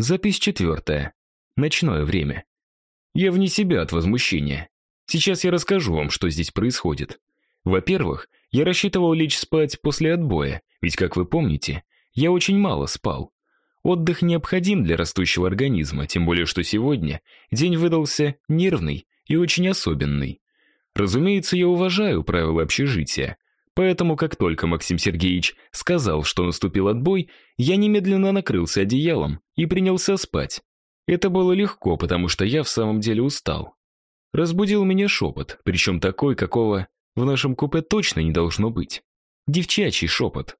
Запись четвертая. Ночное время. Я вне себя от возмущения. Сейчас я расскажу вам, что здесь происходит. Во-первых, я рассчитывал лечь спать после отбоя, ведь, как вы помните, я очень мало спал. Отдых необходим для растущего организма, тем более что сегодня день выдался нервный и очень особенный. Разумеется, я уважаю правила общежития, поэтому как только Максим Сергеевич сказал, что наступил отбой, я немедленно накрылся одеялом и принялся спать. Это было легко, потому что я в самом деле устал. Разбудил меня шепот, причем такой, какого в нашем купе точно не должно быть. Девчачий шепот.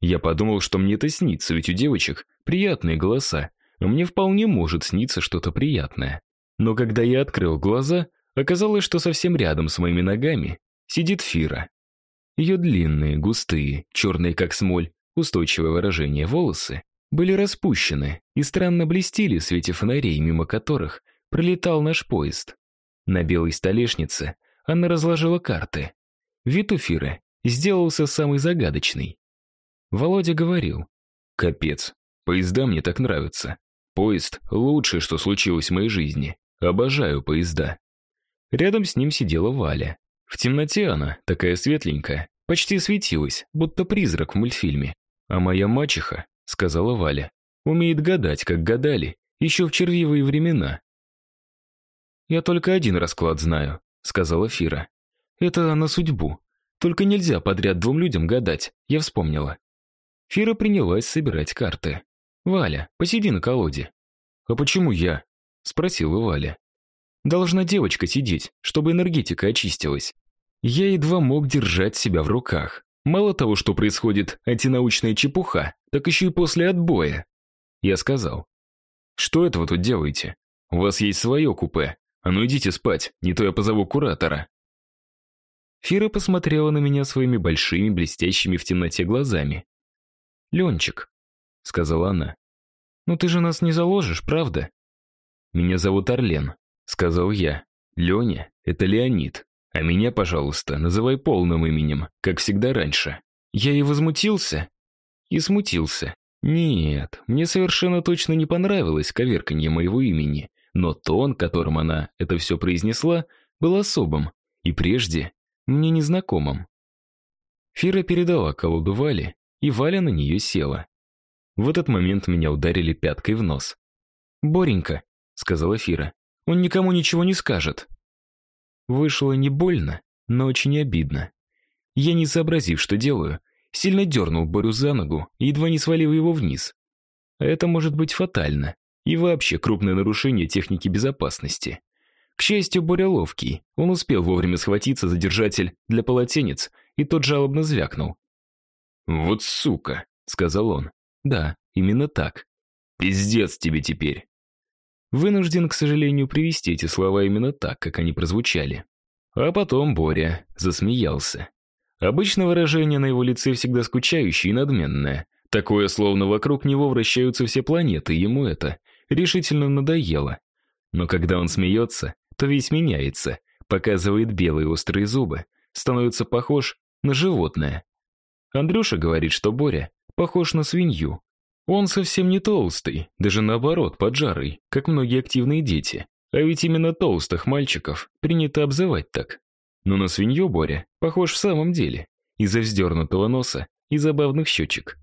Я подумал, что мне это снится, ведь у девочек приятные голоса, а мне вполне может сниться что-то приятное. Но когда я открыл глаза, оказалось, что совсем рядом с моими ногами сидит Фира. Ее длинные, густые, черные как смоль, устойчивое выражение волосы были распущены и странно блестели в свете фонарей, мимо которых пролетал наш поезд. На белой столешнице она разложила карты. Вид у Фиры сделался самый загадочный. Володя говорил: "Капец, поезда мне так нравятся. Поезд лучшее, что случилось в моей жизни. Обожаю поезда". Рядом с ним сидела Валя. В темноте она, такая светленькая, почти светилась, будто призрак в мультфильме. А моя мачеха, сказала Валя, умеет гадать, как гадали еще в червивые времена. Я только один расклад знаю, сказала Фира. Это на судьбу. Только нельзя подряд двум людям гадать, я вспомнила. Фира принялась собирать карты. «Валя, посиди на колоде». «А почему я?» — спросила Валя. «Должна девочка сидеть, чтобы энергетика очистилась». Я едва мог держать себя в руках. Мало того, что происходит антинаучная чепуха, так еще и после отбоя. Я сказал, «Что это вы тут делаете? У вас есть свое купе. А ну идите спать, не то я позову куратора». Фира посмотрела на меня своими большими, блестящими в темноте глазами. «Ленчик», — сказала она, — «ну ты же нас не заложишь, правда?» «Меня зовут Орлен», — сказал я. «Леня — это Леонид, а меня, пожалуйста, называй полным именем, как всегда раньше». Я и возмутился, и смутился. Нет, мне совершенно точно не понравилось коверканье моего имени, но тон, которым она это все произнесла, был особым и прежде мне незнакомым. Фира передала колоду Вале, и Валя на нее села. В этот момент меня ударили пяткой в нос. «Боренька», — сказала Фира, — «он никому ничего не скажет». Вышло не больно, но очень обидно. Я, не сообразив, что делаю, сильно дернул Борю за ногу и едва не свалил его вниз. Это может быть фатально и вообще крупное нарушение техники безопасности. К счастью, Боря ловкий. Он успел вовремя схватиться за держатель для полотенец, и тот жалобно звякнул. «Вот сука», — сказал он. «Да, именно так. Пиздец тебе теперь». Вынужден, к сожалению, привести эти слова именно так, как они прозвучали. А потом Боря засмеялся. Обычно выражение на его лице всегда скучающее и надменное. Такое, словно вокруг него вращаются все планеты, ему это решительно надоело. Но когда он смеется, то весь меняется, показывает белые острые зубы, становится похож на животное. Андрюша говорит, что Боря похож на свинью. Он совсем не толстый, даже наоборот, поджарый, как многие активные дети. А ведь именно толстых мальчиков принято обзывать так. Но на свинью Боря похож в самом деле, из-за вздернутого носа и забавных щечек.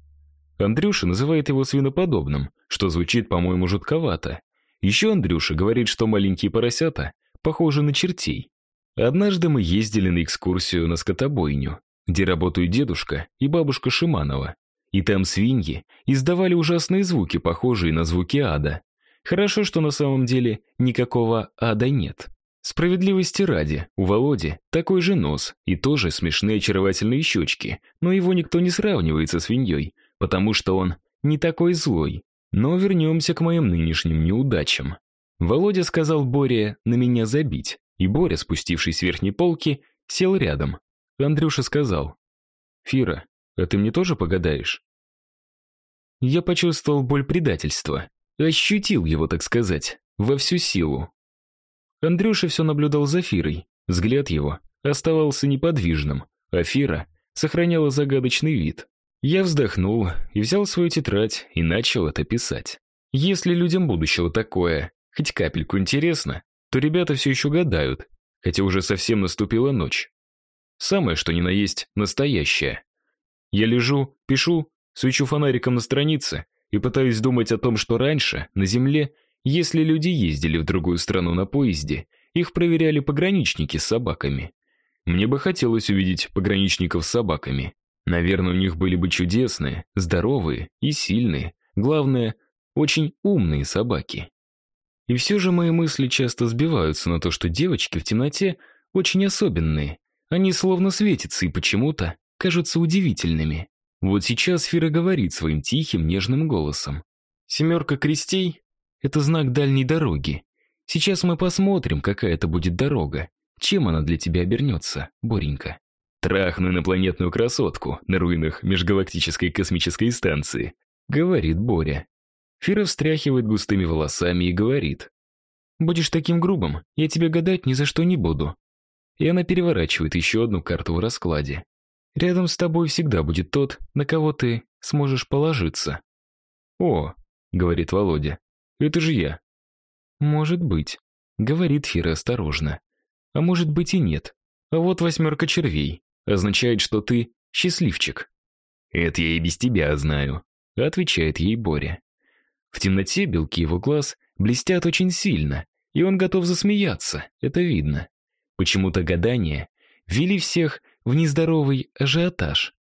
Андрюша называет его свиноподобным, что звучит, по-моему, жутковато. Еще Андрюша говорит, что маленькие поросята похожи на чертей. Однажды мы ездили на экскурсию на скотобойню где работают дедушка и бабушка Шиманова. И там свиньи издавали ужасные звуки, похожие на звуки ада. Хорошо, что на самом деле никакого ада нет. Справедливости ради, у Володи такой же нос и тоже смешные очаровательные щечки, но его никто не сравнивает со свиньей, потому что он не такой злой. Но вернемся к моим нынешним неудачам. Володя сказал Боре на меня забить, и Боря, спустившись с верхней полки, сел рядом, Андрюша сказал: "Фира, а ты мне тоже погадаешь?" Я почувствовал боль предательства, ощутил его, так сказать, во всю силу. Андрюша все наблюдал за Фирой. Взгляд его оставался неподвижным, а Фира сохраняла загадочный вид. Я вздохнул и взял свою тетрадь и начал это писать. Если людям будущего такое хоть капельку интересно, то ребята все еще гадают, хотя уже совсем наступила ночь. Самое, что ни на есть, настоящее. Я лежу, пишу, свечу фонариком на странице и пытаюсь думать о том, что раньше, на Земле, если люди ездили в другую страну на поезде, их проверяли пограничники с собаками. Мне бы хотелось увидеть пограничников с собаками. Наверное, у них были бы чудесные, здоровые и сильные, главное, очень умные собаки. И все же мои мысли часто сбиваются на то, что девочки в темноте очень особенные. Они словно светятся и почему-то кажутся удивительными. Вот сейчас Фира говорит своим тихим, нежным голосом. «Семерка крестей — это знак дальней дороги. Сейчас мы посмотрим, какая это будет дорога. Чем она для тебя обернется, Боренька?» «Трахну инопланетную красотку на руинах межгалактической космической станции», — говорит Боря. Фира встряхивает густыми волосами и говорит. «Будешь таким грубым, я тебе гадать ни за что не буду». И она переворачивает еще одну карту в раскладе. Рядом с тобой всегда будет тот, на кого ты сможешь положиться. О, говорит Володя. Это же я. Может быть, говорит Фира осторожно. А может быть и нет. А вот восьмерка червей означает, что ты счастливчик. Это я и без тебя знаю, отвечает ей Боря. В темноте белки его глаз блестят очень сильно, и он готов засмеяться, это видно. Почему-то гадания ввели всех в нездоровый ажиотаж.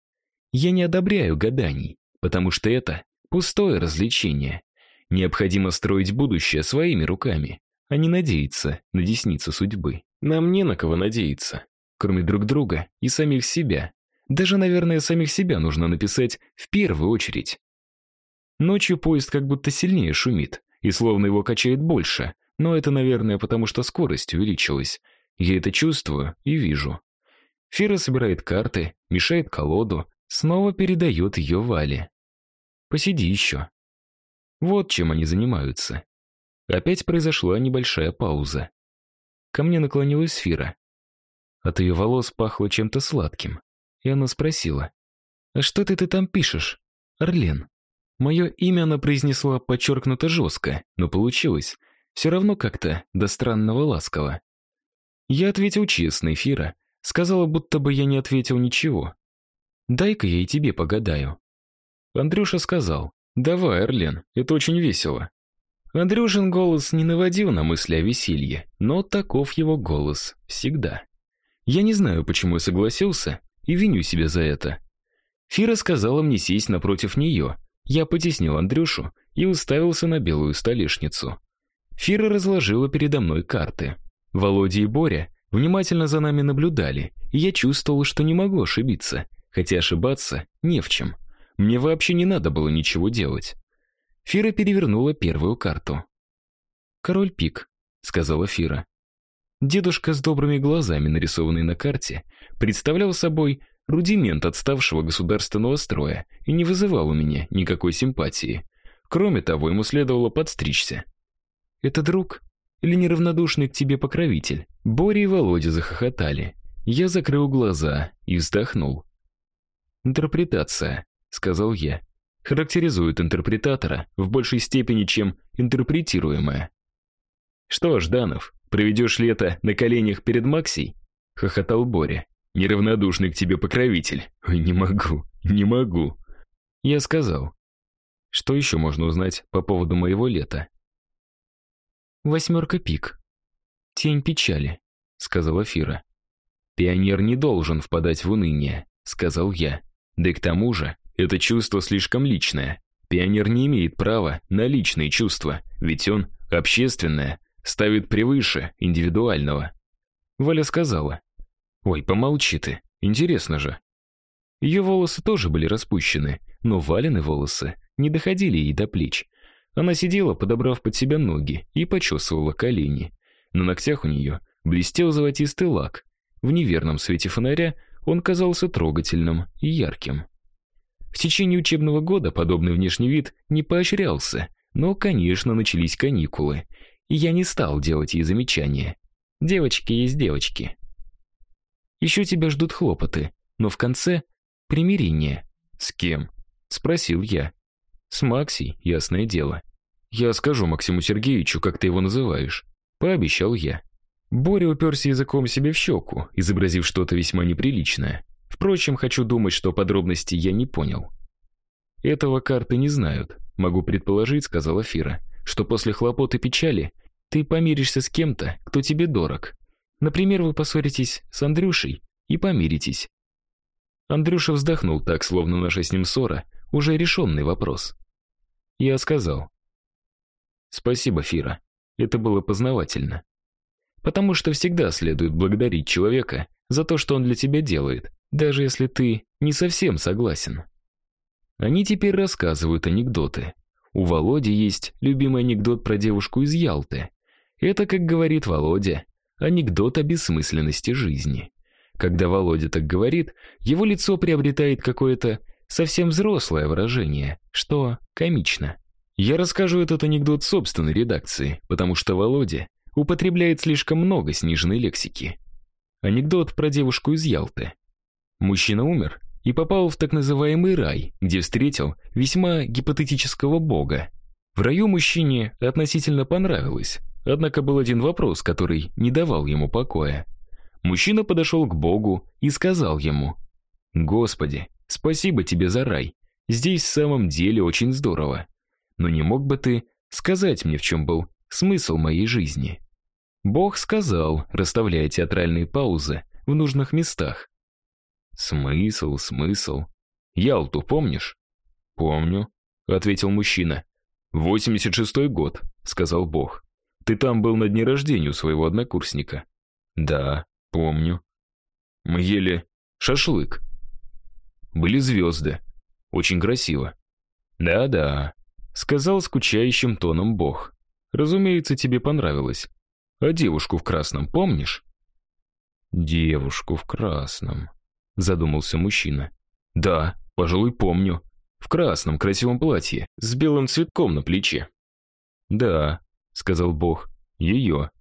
Я не одобряю гаданий, потому что это пустое развлечение. Необходимо строить будущее своими руками, а не надеяться на десницу судьбы. Нам не на кого надеяться, кроме друг друга и самих себя. Даже, наверное, самих себя нужно написать в первую очередь. Ночью поезд как будто сильнее шумит, и словно его качает больше, но это, наверное, потому что скорость увеличилась. Я это чувствую и вижу. Фира собирает карты, мешает колоду, снова передает ее Вале. Посиди еще. Вот чем они занимаются. Опять произошла небольшая пауза. Ко мне наклонилась Фира. От ее волос пахло чем-то сладким. И она спросила: "А что ты ты там пишешь, Орлен?" Мое имя она произнесла подчеркнуто жестко, но получилось все равно как-то до странного ласково. Я ответил честно, Фира, Сказала, будто бы я не ответил ничего. Дай-ка я и тебе погадаю. Андрюша сказал: "Давай, Эрлен, это очень весело". Андрюшин голос не наводил на мысли о веселье, но таков его голос всегда. Я не знаю, почему я согласился, и виню себя за это. Фира сказала мне сесть напротив нее. Я потеснил Андрюшу и уставился на белую столешницу. Фира разложила передо мной карты. Володя и Боря внимательно за нами наблюдали, и я чувствовал, что не могу ошибиться, хотя ошибаться не в чем. Мне вообще не надо было ничего делать. Фира перевернула первую карту. «Король пик», — сказала Фира. Дедушка с добрыми глазами, нарисованный на карте, представлял собой рудимент отставшего государственного строя и не вызывал у меня никакой симпатии. Кроме того, ему следовало подстричься. «Это друг?» Или неравнодушный к тебе покровитель. Боря и Володя захохотали. Я закрыл глаза и вздохнул. Интерпретация, сказал я, характеризует интерпретатора в большей степени, чем интерпретируемое. Что ж, Данов, проведешь лето на коленях перед Максей? хохотал Боря. Неравнодушный к тебе покровитель. Ой, не могу, не могу. Я сказал: "Что еще можно узнать по поводу моего лета?" Восьмерка пик. Тень печали, сказала Фира. Пионер не должен впадать в уныние, сказал я. Да и к тому же, это чувство слишком личное. Пионер не имеет права на личные чувства, ведь он общественное ставит превыше индивидуального. Валя сказала: "Ой, помолчи ты. Интересно же". Ее волосы тоже были распущены, но Валины волосы не доходили ей до плеч. Она сидела, подобрав под себя ноги, и почесывала колени. На ногтях у нее блестел золотистый лак. В неверном свете фонаря он казался трогательным и ярким. В течение учебного года подобный внешний вид не поощрялся, но, конечно, начались каникулы, и я не стал делать ей замечания. Девочки есть девочки. Еще тебя ждут хлопоты, но в конце примирение. С кем? спросил я. С Максей, ясное дело. Я скажу Максиму Сергеевичу, как ты его называешь, пообещал я. Боря уперся языком себе в щеку, изобразив что-то весьма неприличное. Впрочем, хочу думать, что подробностей я не понял. Этого карты не знают. Могу предположить, сказала Фира, что после хлопот и печали ты помиришься с кем-то, кто тебе дорог. Например, вы поссоритесь с Андрюшей и помиритесь. Андрюша вздохнул так, словно наша с ним ссора уже решенный вопрос. Я сказал: "Спасибо, Фира. Это было познавательно. Потому что всегда следует благодарить человека за то, что он для тебя делает, даже если ты не совсем согласен". Они теперь рассказывают анекдоты. У Володи есть любимый анекдот про девушку из Ялты. Это, как говорит Володя, анекдот о бессмысленности жизни. Когда Володя так говорит, его лицо приобретает какое-то совсем взрослое выражение, что комично. Я расскажу этот анекдот собственной редакции, потому что Володя употребляет слишком много сниженной лексики. Анекдот про девушку из Ялты. Мужчина умер и попал в так называемый рай, где встретил весьма гипотетического бога. В раю мужчине относительно понравилось, однако был один вопрос, который не давал ему покоя. Мужчина подошел к Богу и сказал ему: "Господи, спасибо тебе за рай. Здесь в самом деле очень здорово. Но не мог бы ты сказать мне, в чем был смысл моей жизни?" Бог сказал, расставляя театральные паузы в нужных местах. Смысл, смысл. Ялту помнишь? Помню, ответил мужчина. «Восемьдесят шестой год, сказал Бог. Ты там был на дне рождения у своего однокурсника. Да, Помню. Мы ели шашлык. Были звезды. Очень красиво. Да-да, сказал скучающим тоном Бог. Разумеется, тебе понравилось. А девушку в красном помнишь? Девушку в красном, задумался мужчина. Да, пожалуй, помню. В красном красивом платье с белым цветком на плече. Да, сказал Бог. Ее.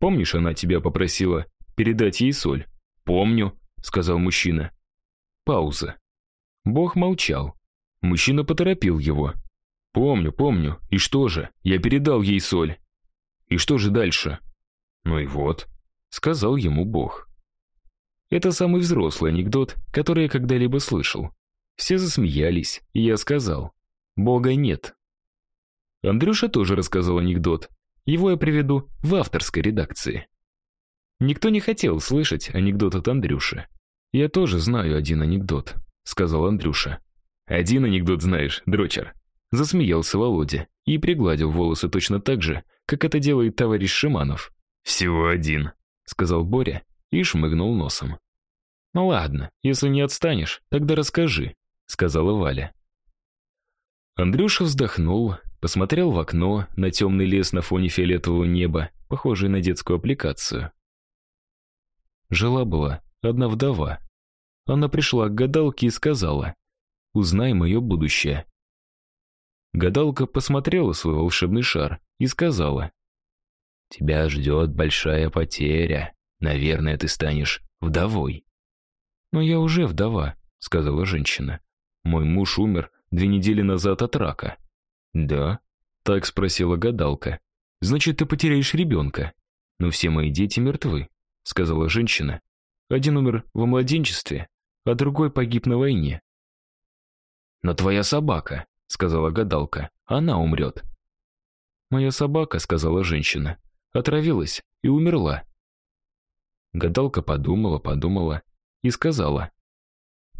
Помнишь, она тебя попросила передать ей соль. Помню, сказал мужчина. Пауза. Бог молчал. Мужчина поторопил его. Помню, помню. И что же? Я передал ей соль. И что же дальше? Ну и вот, сказал ему Бог. Это самый взрослый анекдот, который я когда-либо слышал. Все засмеялись, и я сказал: "Бога нет". Андрюша тоже рассказал анекдот. Его я приведу в авторской редакции. Никто не хотел слышать анекдот от Андрюши. Я тоже знаю один анекдот, сказал Андрюша. Один анекдот знаешь, дрочер. Засмеялся Володя и пригладил волосы точно так же, как это делает товарищ Шиманов. Всего один, сказал Боря и шмыгнул носом. Ну ладно, если не отстанешь, тогда расскажи, сказала Валя. Андрюша вздохнул, посмотрел в окно на темный лес на фоне фиолетового неба, похожий на детскую аппликацию. Жила-была одна вдова. Она пришла к гадалке и сказала: "Узнай мое будущее". Гадалка посмотрела свой волшебный шар и сказала: "Тебя ждет большая потеря. Наверное, ты станешь вдовой". "Но я уже вдова", сказала женщина. "Мой муж умер две недели назад от рака". "Да?" так спросила гадалка. "Значит, ты потеряешь ребенка. Но все мои дети мертвы" сказала женщина. Один умер во младенчестве, а другой погиб на войне. Но твоя собака, сказала гадалка. Она умрет». Моя собака, сказала женщина, отравилась и умерла. Гадалка подумала, подумала и сказала: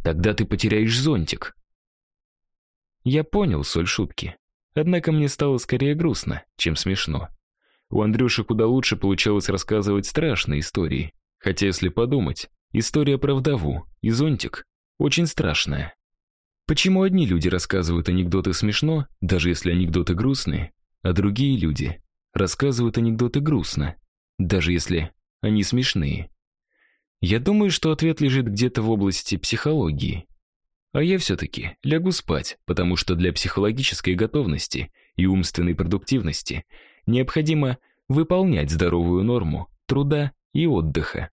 "Тогда ты потеряешь зонтик". Я понял соль шутки. Однако мне стало скорее грустно, чем смешно. У Андрюши куда лучше получалось рассказывать страшные истории. Хотя, если подумать, история про вдову и зонтик очень страшная. Почему одни люди рассказывают анекдоты смешно, даже если анекдоты грустные, а другие люди рассказывают анекдоты грустно, даже если они смешные? Я думаю, что ответ лежит где-то в области психологии. А я все таки лягу спать, потому что для психологической готовности и умственной продуктивности необходимо выполнять здоровую норму труда и отдыха.